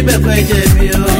níbẹ̀ kọ́ ẹ jẹ̀bi o.